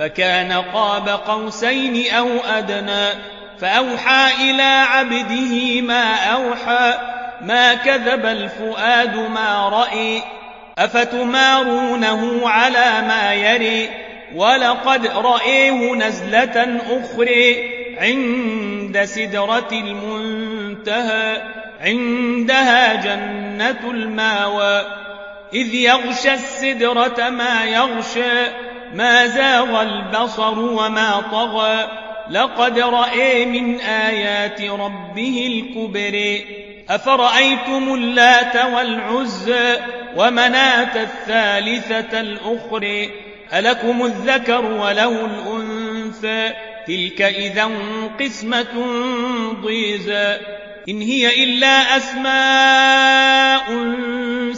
فكان قاب قوسين أو أدنى فأوحى إلى عبده ما أوحى ما كذب الفؤاد ما رأي أفتمارونه على ما يري ولقد رأيه نزلة أخرى عند سدرة المنتهى عندها جنة المأوى إذ يغشى السدرة ما يغشى ما زاغ البصر وما طغى. لقد رأي من آيات ربه الكبر. أفرأيتم اللات والعزى ومناة الثالثة الأخرى ألكم الذكر وله الأنثى؟ تلك إذا قسمة ضيزى. إن هي إلا أسماء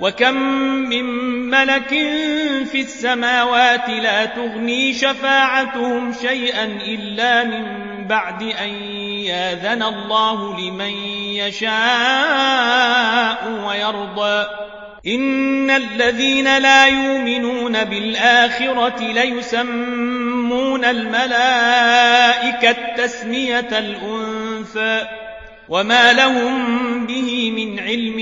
وكم من ملك في السماوات لا تغني شفاعتهم شيئا إلا من بعد أن ياذن الله لمن يشاء ويرضى إن الذين لا يؤمنون بالآخرة ليسمون الملائكة تسمية الأنثى وما لهم به من علم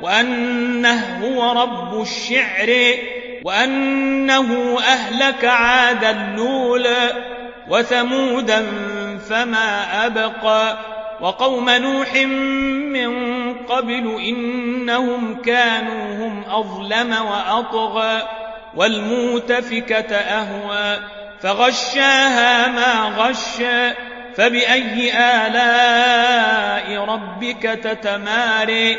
وأنه هو رب الشعر وأنه أهلك عادا الأولى وثمودا فما أبقى وقوم نوح من قبل إنهم كانوا هم أظلم وأطغى والموتفكة أهوى فغشاها ما غشى فبأي آلاء ربك تتماري؟